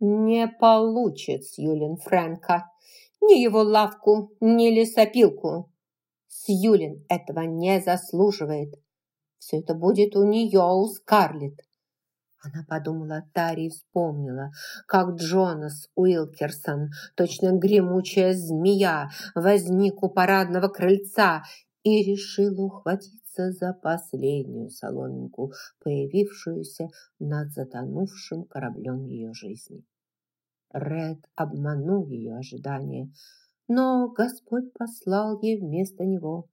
Не получит Сьюлин Фрэнка ни его лавку, ни лесопилку. Сьюлин этого не заслуживает. Все это будет у нее, у Скарлетт. Она подумала о Таре и вспомнила, как Джонас Уилкерсон, точно гремучая змея, возник у парадного крыльца и решила ухватиться за последнюю соломинку, появившуюся над затонувшим кораблем ее жизни. Ред обманул ее ожидания, но Господь послал ей вместо него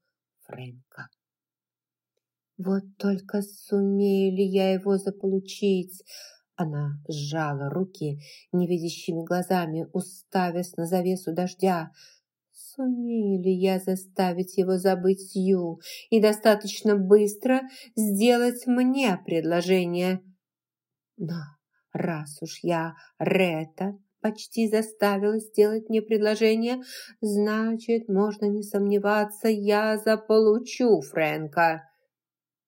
Фрэнка. Вот только сумею ли я его заполучить? Она сжала руки невидящими глазами, уставясь на завесу дождя. Сумею ли я заставить его забыть Сью и достаточно быстро сделать мне предложение? Но раз уж я Рета почти заставила сделать мне предложение, значит, можно не сомневаться, я заполучу Фрэнка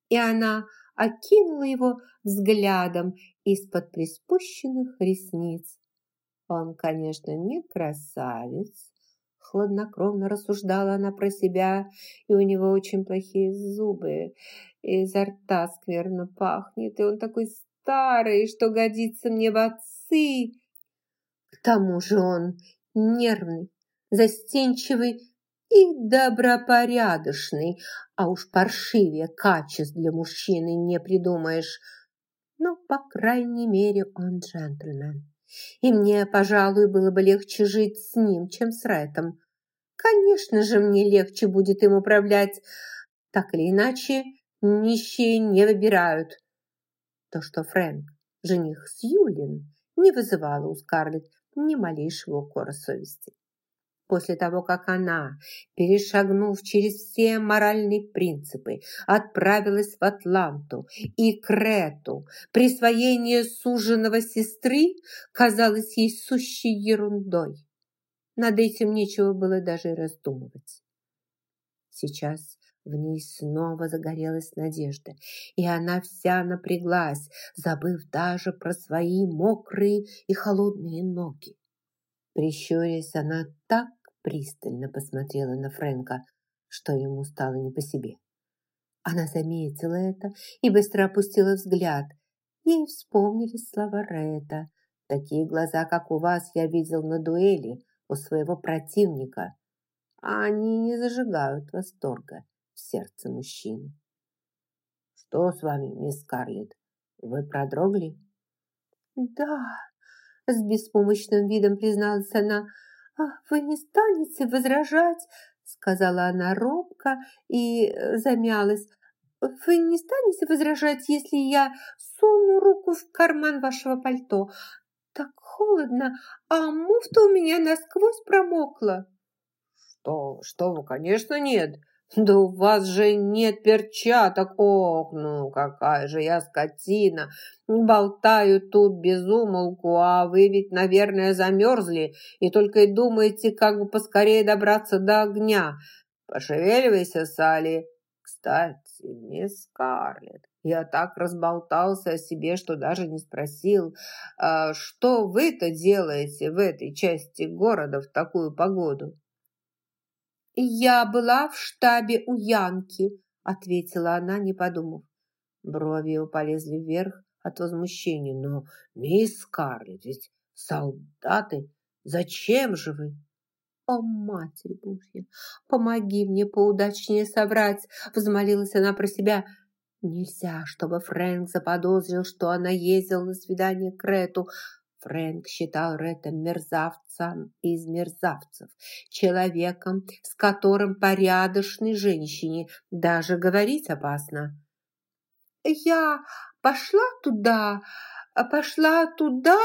и она окинула его взглядом из-под приспущенных ресниц. Он, конечно, не красавец, хладнокровно рассуждала она про себя, и у него очень плохие зубы, и изо рта скверно пахнет, и он такой старый, что годится мне в отцы. К тому же он нервный, застенчивый и добропорядочный, а уж паршивее качеств для мужчины не придумаешь. Но, по крайней мере, он джентльмен. И мне, пожалуй, было бы легче жить с ним, чем с Рэтом. Конечно же, мне легче будет им управлять. Так или иначе, нищие не выбирают. То, что Фрэнк, жених Сьюлин, не вызывало у Скарлетт ни малейшего укора совести после того, как она, перешагнув через все моральные принципы, отправилась в Атланту и Крету, присвоение суженого сестры казалось ей сущей ерундой. Над этим нечего было даже раздумывать. Сейчас в ней снова загорелась надежда, и она вся напряглась, забыв даже про свои мокрые и холодные ноги. Прищурясь, она так пристально посмотрела на Фрэнка, что ему стало не по себе. Она заметила это и быстро опустила взгляд. Ей вспомнились слова Рэта. «Такие глаза, как у вас, я видел на дуэли у своего противника. А они не зажигают восторга в сердце мужчины». «Что с вами, мисс Карлетт? Вы продрогли?» «Да», – с беспомощным видом призналась она, – «А «Вы не станете возражать?» сказала она робко и э, замялась. «Вы не станете возражать, если я суну руку в карман вашего пальто? Так холодно, а муфта у меня насквозь промокла». «Что, что вы, конечно, нет. «Да у вас же нет перчаток! Ох, ну какая же я скотина! Болтаю тут без умолку, а вы ведь, наверное, замерзли и только и думаете, как бы поскорее добраться до огня. Пошевеливайся, Салли!» «Кстати, мисс Скарлетт, я так разболтался о себе, что даже не спросил, а что вы-то делаете в этой части города в такую погоду?» «Я была в штабе у Янки», – ответила она, не подумав. Брови его полезли вверх от возмущения. «Но, мисс Скарлетт, ведь солдаты, зачем же вы?» «О, Матерь Божья, помоги мне поудачнее соврать!» – взмолилась она про себя. «Нельзя, чтобы Фрэнк заподозрил, что она ездила на свидание к Рету. Фрэнк считал Ретта мерзавцем из мерзавцев, человеком, с которым порядочной женщине даже говорить опасно. «Я пошла туда, пошла туда,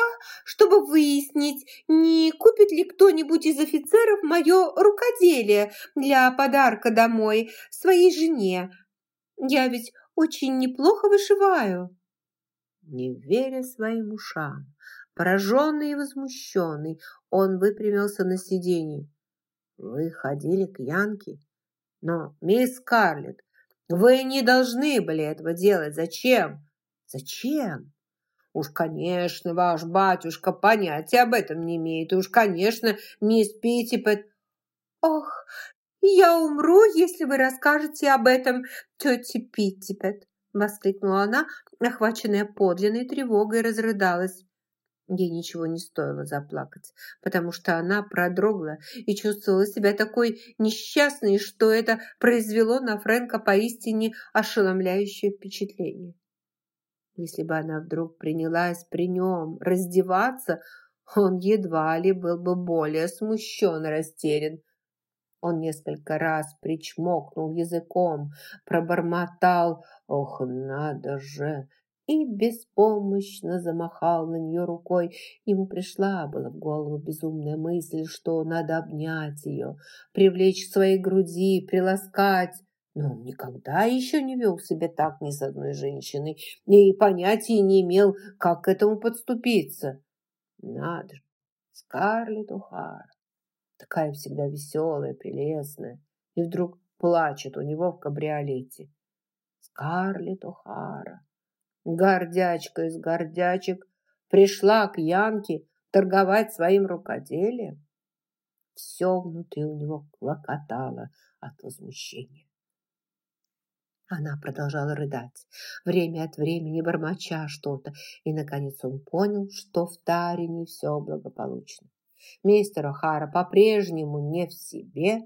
чтобы выяснить, не купит ли кто-нибудь из офицеров мое рукоделие для подарка домой своей жене. Я ведь очень неплохо вышиваю». Не веря своим ушам, Пораженный и возмущенный, он выпрямился на сиденье. «Вы ходили к Янке? Но, мисс Карлетт, вы не должны были этого делать. Зачем? Зачем? Уж, конечно, ваш батюшка понятия об этом не имеет. Уж, конечно, мисс Питтипет... Ох, я умру, если вы расскажете об этом тете Питтипет, воскликнула она, охваченная подлинной тревогой, разрыдалась. Ей ничего не стоило заплакать, потому что она продрогла и чувствовала себя такой несчастной, что это произвело на Фрэнка поистине ошеломляющее впечатление. Если бы она вдруг принялась при нем раздеваться, он едва ли был бы более смущен и растерян. Он несколько раз причмокнул языком, пробормотал «Ох, надо же!» И беспомощно замахал на нее рукой. Ему пришла была в голову безумная мысль, что надо обнять ее, привлечь к своей груди, приласкать. Но он никогда еще не вел себя так ни с одной женщиной и понятия не имел, как к этому подступиться. Надо же, Скарлетт О'Хара такая всегда веселая, прелестная, и вдруг плачет у него в кабриолете. Скарлетт О'Хара, гордячка из гордячек, пришла к Янке торговать своим рукоделием. Все внутри у него клокотало от возмущения. Она продолжала рыдать, время от времени бормоча что-то, и, наконец, он понял, что в таре не все благополучно. Мистер О'Хара по-прежнему не в себе,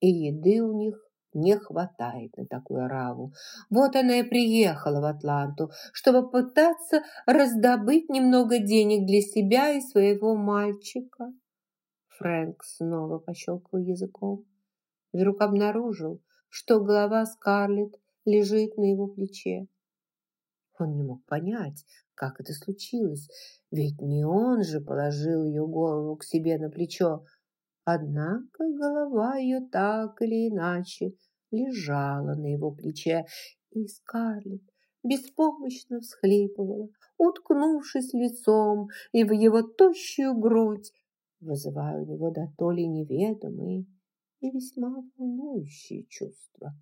и еды у них не хватает на такую раву. Вот она и приехала в Атланту, чтобы пытаться раздобыть немного денег для себя и своего мальчика. Фрэнк снова пощелкал языком. Вдруг обнаружил, что голова Скарлетт лежит на его плече. Он не мог понять, как это случилось, ведь не он же положил ее голову к себе на плечо. Однако голова ее так или иначе лежала на его плече, и Скарлетт беспомощно всхлипывала, уткнувшись лицом и в его тощую грудь, вызывая у него до то ли неведомые и весьма волнующие чувства.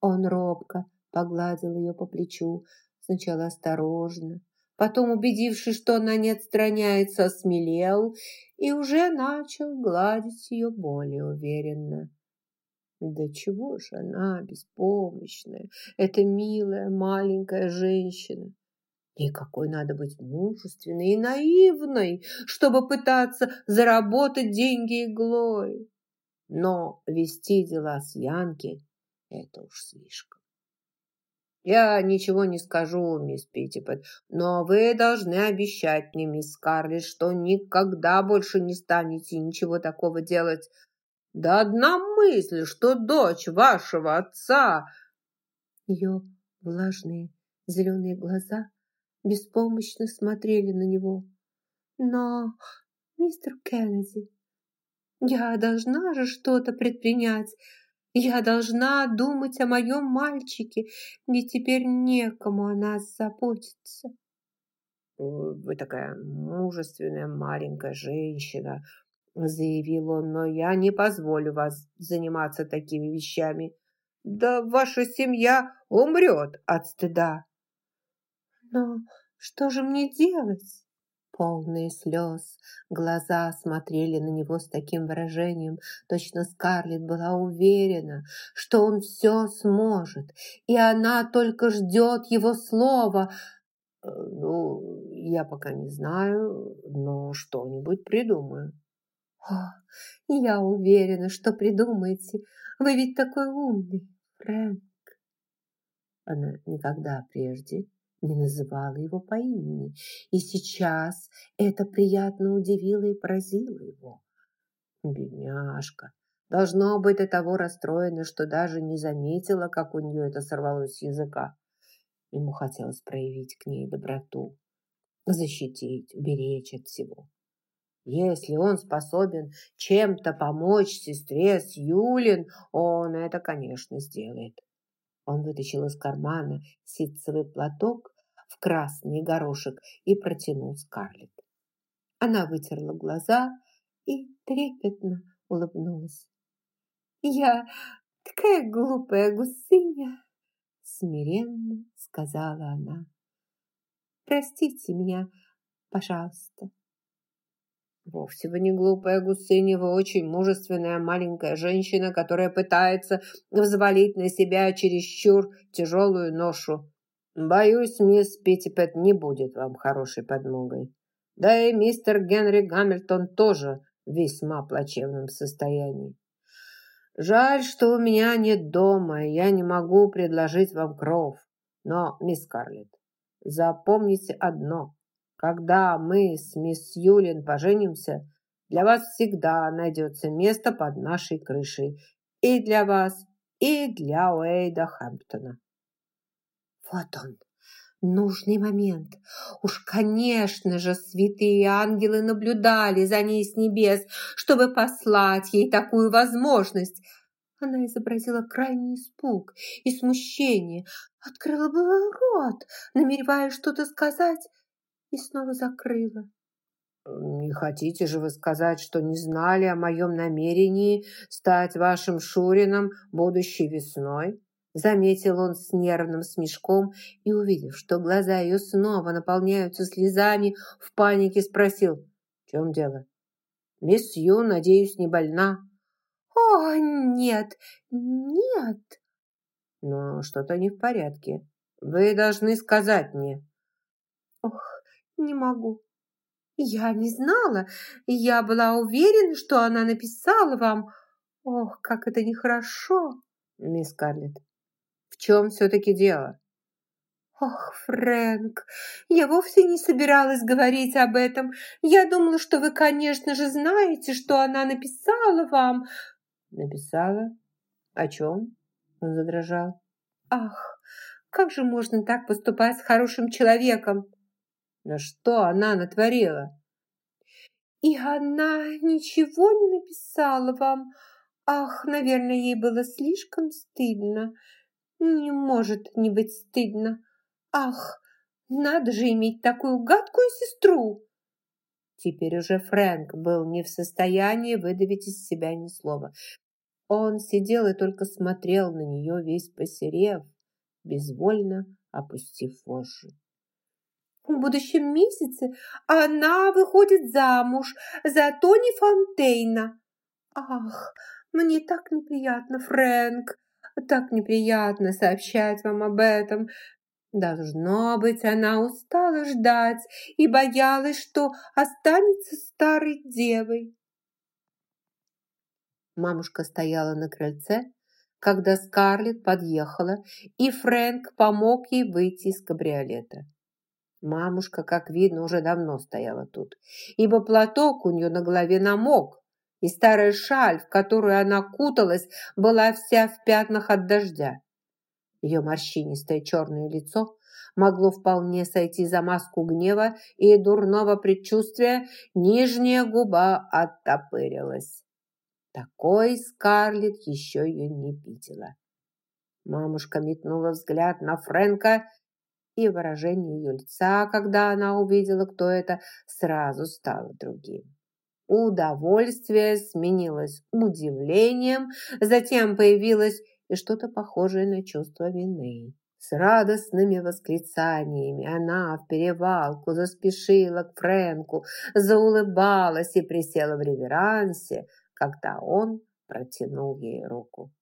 Он робко погладил ее по плечу, Сначала осторожно, потом, убедившись, что она не отстраняется, осмелел и уже начал гладить ее более уверенно. Да чего же она беспомощная, эта милая маленькая женщина. И какой надо быть мужественной и наивной, чтобы пытаться заработать деньги иглой. Но вести дела с Янки – это уж слишком. «Я ничего не скажу, мисс Питтипет, но вы должны обещать мне, мисс Скарлетт, что никогда больше не станете ничего такого делать. Да одна мысль, что дочь вашего отца...» Ее влажные зеленые глаза беспомощно смотрели на него. «Но, мистер Кеннеди, я должна же что-то предпринять. Я должна думать о моем мальчике, ведь теперь некому о нас заботиться. Вы такая мужественная маленькая женщина, заявил он, но я не позволю вас заниматься такими вещами. Да ваша семья умрет от стыда. Но что же мне делать? Полные слез. Глаза смотрели на него с таким выражением. Точно Скарлетт была уверена, что он все сможет, и она только ждет его слова. «Э, «Ну, я пока не знаю, но что-нибудь придумаю». «О, я уверена, что придумаете. Вы ведь такой умный, Фрэнк». Она никогда прежде не называла его по имени, и сейчас это приятно удивило и поразило его. Бедняжка, должно быть до того расстроена, что даже не заметила, как у нее это сорвалось с языка. Ему хотелось проявить к ней доброту, защитить, беречь от всего. Если он способен чем-то помочь сестре Сьюлин, он это, конечно, сделает. Он вытащил из кармана ситцевый платок в красный горошек и протянул Скарлетт. Она вытерла глаза и трепетно улыбнулась. «Я такая глупая гусыня!» смиренно сказала она. Простите меня, пожалуйста». Вовсе вы не глупая гусыня, вы очень мужественная маленькая женщина, которая пытается взвалить на себя чересчур тяжелую ношу. Боюсь, мисс Питтипет не будет вам хорошей подмогой. Да и мистер Генри Гамильтон тоже в весьма плачевном состоянии. Жаль, что у меня нет дома, и я не могу предложить вам кров. Но, мисс Карлетт, запомните одно. Когда мы с мисс Юлин поженимся, для вас всегда найдется место под нашей крышей. И для вас, и для Уэйда Хэмптона. Вот он, нужный момент. Уж, конечно же, святые ангелы наблюдали за ней с небес, чтобы послать ей такую возможность. Она изобразила крайний испуг и смущение, открыла было рот, намереваясь что-то сказать, и снова закрыла. «Не хотите же вы сказать, что не знали о моем намерении стать вашим Шурином будущей весной?» Заметил он с нервным смешком и, увидев, что глаза ее снова наполняются слезами, в панике спросил, «В чем дело?» «Мисс Ю, надеюсь, не больна?» «О, нет, нет!» «Но что-то не в порядке. Вы должны сказать мне». «Ох, не могу. Я не знала. Я была уверена, что она написала вам. Ох, как это нехорошо. Мисс Карлетт, в чем все-таки дело? «Ох, Фрэнк, я вовсе не собиралась говорить об этом. Я думала, что вы, конечно же, знаете, что она написала вам». «Написала? О чем?» Он задрожал. «Ах, как же можно так поступать с хорошим человеком? Но что она натворила? И она ничего не написала вам. Ах, наверное, ей было слишком стыдно. Не может не быть стыдно. Ах, надо же иметь такую гадкую сестру. Теперь уже Фрэнк был не в состоянии выдавить из себя ни слова. Он сидел и только смотрел на нее, весь посерев, безвольно опустив вожжи в будущем месяце она выходит замуж за Тони Фонтейна. Ах, мне так неприятно, Фрэнк, так неприятно сообщать вам об этом. Должно быть, она устала ждать и боялась, что останется старой девой. Мамушка стояла на крыльце, когда Скарлетт подъехала, и Фрэнк помог ей выйти из кабриолета. Мамушка, как видно, уже давно стояла тут, ибо платок у нее на голове намок, и старая шаль, в которую она куталась, была вся в пятнах от дождя. Ее морщинистое черное лицо могло вполне сойти за маску гнева и дурного предчувствия, нижняя губа оттопырилась. Такой Скарлетт еще ее не видела. Мамушка метнула взгляд на Фрэнка и выражение ее лица, когда она увидела, кто это, сразу стало другим. Удовольствие сменилось удивлением, затем появилось и что-то похожее на чувство вины. С радостными восклицаниями она в перевалку заспешила к Фрэнку, заулыбалась и присела в реверансе, когда он протянул ей руку.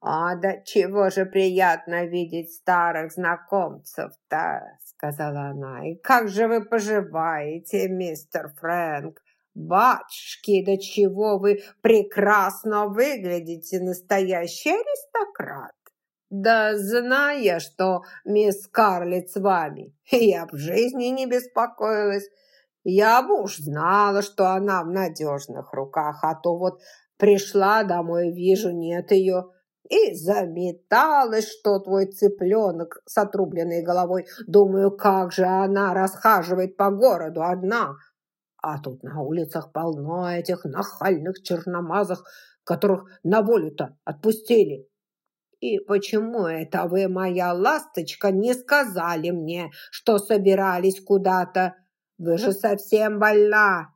«А да чего же приятно видеть старых знакомцев-то!» сказала она. «И как же вы поживаете, мистер Фрэнк? Батюшки, да чего вы прекрасно выглядите, настоящий аристократ! Да зная, что мисс Карлетт с вами, я в жизни не беспокоилась. Я бы уж знала, что она в надежных руках, а то вот пришла домой, вижу, нет ее» и заметалась, что твой цыпленок с отрубленной головой. Думаю, как же она расхаживает по городу одна. А тут на улицах полно этих нахальных черномазых, которых на волю-то отпустили. И почему это вы, моя ласточка, не сказали мне, что собирались куда-то? Вы же совсем больна.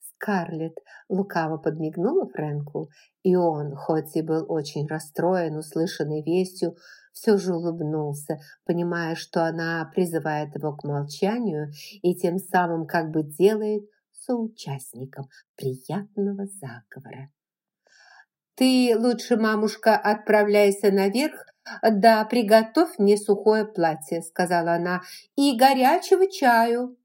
Скарлетт лукаво подмигнула Фрэнку, и он, хоть и был очень расстроен услышанной вестью, все же улыбнулся, понимая, что она призывает его к молчанию и тем самым как бы делает соучастником приятного заговора. «Ты лучше, мамушка, отправляйся наверх, да приготовь мне сухое платье», сказала она, «и горячего чаю».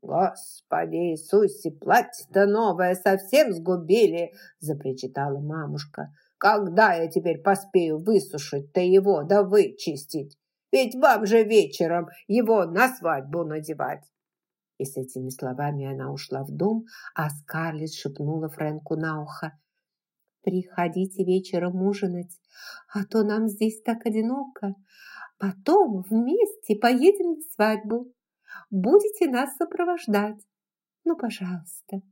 «Господи Иисусе, платье-то новое совсем сгубили!» запричитала мамушка. «Когда я теперь поспею высушить-то его да вычистить? Ведь вам же вечером его на свадьбу надевать!» И с этими словами она ушла в дом, а Скарлетт шепнула Фрэнку на ухо. «Приходите вечером ужинать, а то нам здесь так одиноко. Потом вместе поедем на свадьбу. Будете нас сопровождать. Ну, пожалуйста.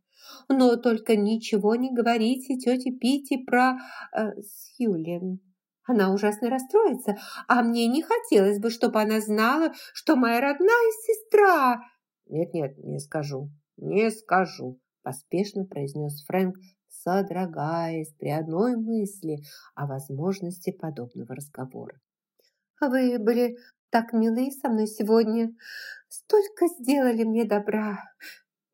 Но только ничего не говорите тете Пити про э, Сьюлин. Она ужасно расстроится, а мне не хотелось бы, чтобы она знала, что моя родная сестра «Нет-нет, не скажу, не скажу», поспешно произнес Фрэнк, содрогаясь при одной мысли о возможности подобного разговора. «Вы были так милы со мной сегодня, столько сделали мне добра.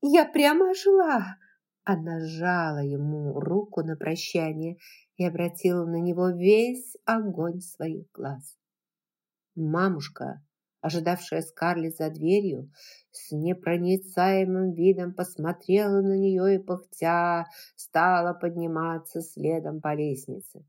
Я прямо ожила». Она сжала ему руку на прощание и обратила на него весь огонь своих глаз. «Мамушка, ожидавшая Скарлетт за дверью, с непроницаемым видом посмотрела на нее и, пыхтя, стала подниматься следом по лестнице.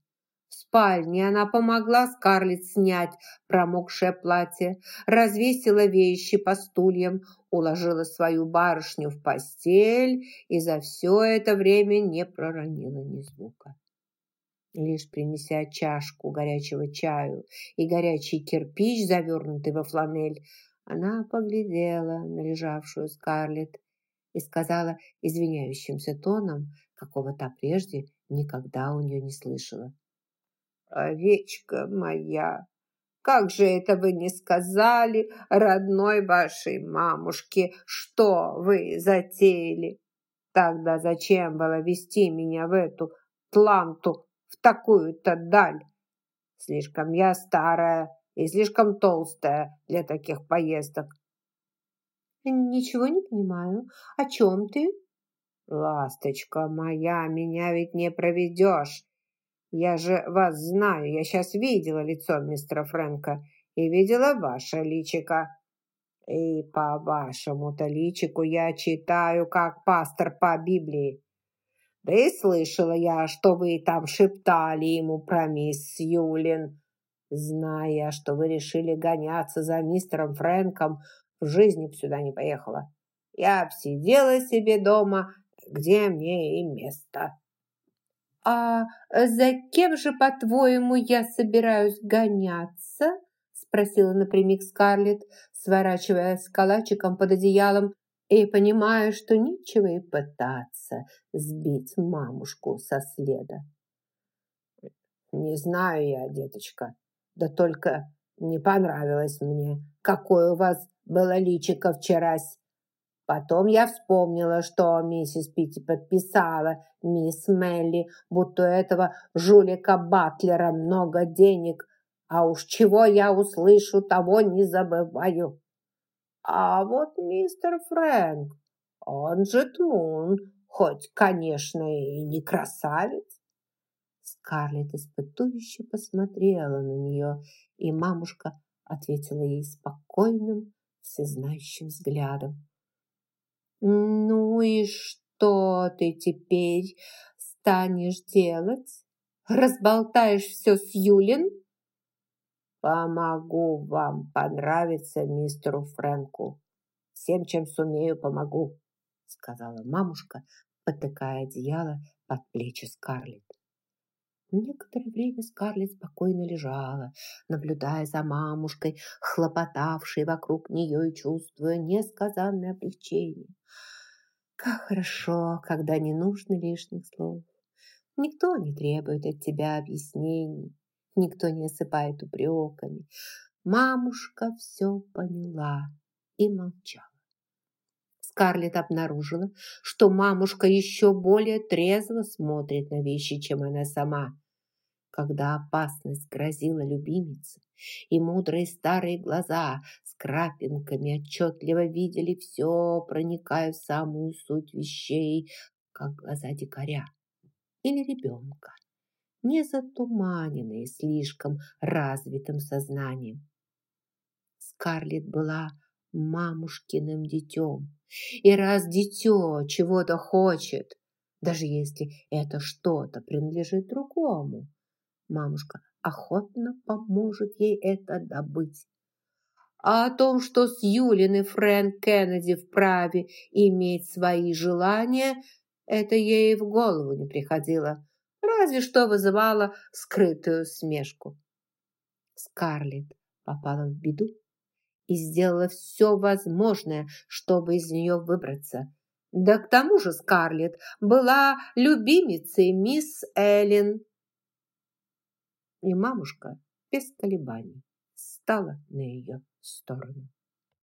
В спальне она помогла Скарлетт снять промокшее платье, развесила вещи по стульям, уложила свою барышню в постель и за все это время не проронила ни звука. Лишь принеся чашку горячего чаю и горячий кирпич, завернутый во фланель, она поглядела на лежавшую Скарлетт и сказала извиняющимся тоном, какого то прежде никогда у нее не слышала. «Овечка моя, как же это вы не сказали родной вашей мамушке, что вы затеяли? Тогда зачем было вести меня в эту тланту в такую-то даль. Слишком я старая и слишком толстая для таких поездок. Ничего не понимаю. О чем ты? Ласточка моя, меня ведь не проведешь. Я же вас знаю, я сейчас видела лицо мистера Фрэнка и видела ваше личико. И по вашему-то личику я читаю, как пастор по Библии. Да и слышала я, что вы там шептали ему про мисс Юлин. Зная, что вы решили гоняться за мистером Фрэнком, в жизни б сюда не поехала. Я сидела себе дома, где мне и место. «А за кем же, по-твоему, я собираюсь гоняться?» спросила напрямик Скарлетт, сворачиваясь калачиком под одеялом и понимая, что нечего и пытаться сбить мамушку со следа. «Не знаю я, деточка, да только не понравилось мне, какое у вас было личико вчерась. Потом я вспомнила, что миссис Питти подписала мисс Мелли, будто этого жулика Батлера много денег, а уж чего я услышу, того не забываю. А вот мистер Фрэнк, он же Тмун, хоть, конечно, и не красавец. Скарлетт испытующе посмотрела на нее, и мамушка ответила ей спокойным, всезнающим взглядом. «Ну и что ты теперь станешь делать? Разболтаешь все с Юлин?» «Помогу вам понравиться мистеру Фрэнку. Всем, чем сумею, помогу», сказала мамушка, потыкая одеяло под плечи Скарлетт. Некоторое время Скарлетт спокойно лежала, наблюдая за мамушкой, хлопотавшей вокруг нее и чувствуя несказанное облегчение. Как хорошо, когда не нужно лишних слов. Никто не требует от тебя объяснений. Никто не осыпает упреками. Мамушка все поняла и молчала. Скарлетт обнаружила, что мамушка еще более трезво смотрит на вещи, чем она сама. Когда опасность грозила любимице, и мудрые старые глаза с крапинками отчетливо видели все, проникая в самую суть вещей, как глаза дикаря или ребенка, не затуманенные слишком развитым сознанием. Скарлетт была мамушкиным детем, и раз дитё чего-то хочет, даже если это что-то принадлежит другому, мамушка охотно поможет ей это добыть. А о том, что Сьюлин и Фрэнк Кеннеди вправе иметь свои желания, это ей в голову не приходило, разве что вызывало скрытую смешку. Скарлетт попала в беду и сделала все возможное, чтобы из нее выбраться. Да к тому же Скарлетт была любимицей мисс Эллен. И мамушка без колебаний стала на ее сторону.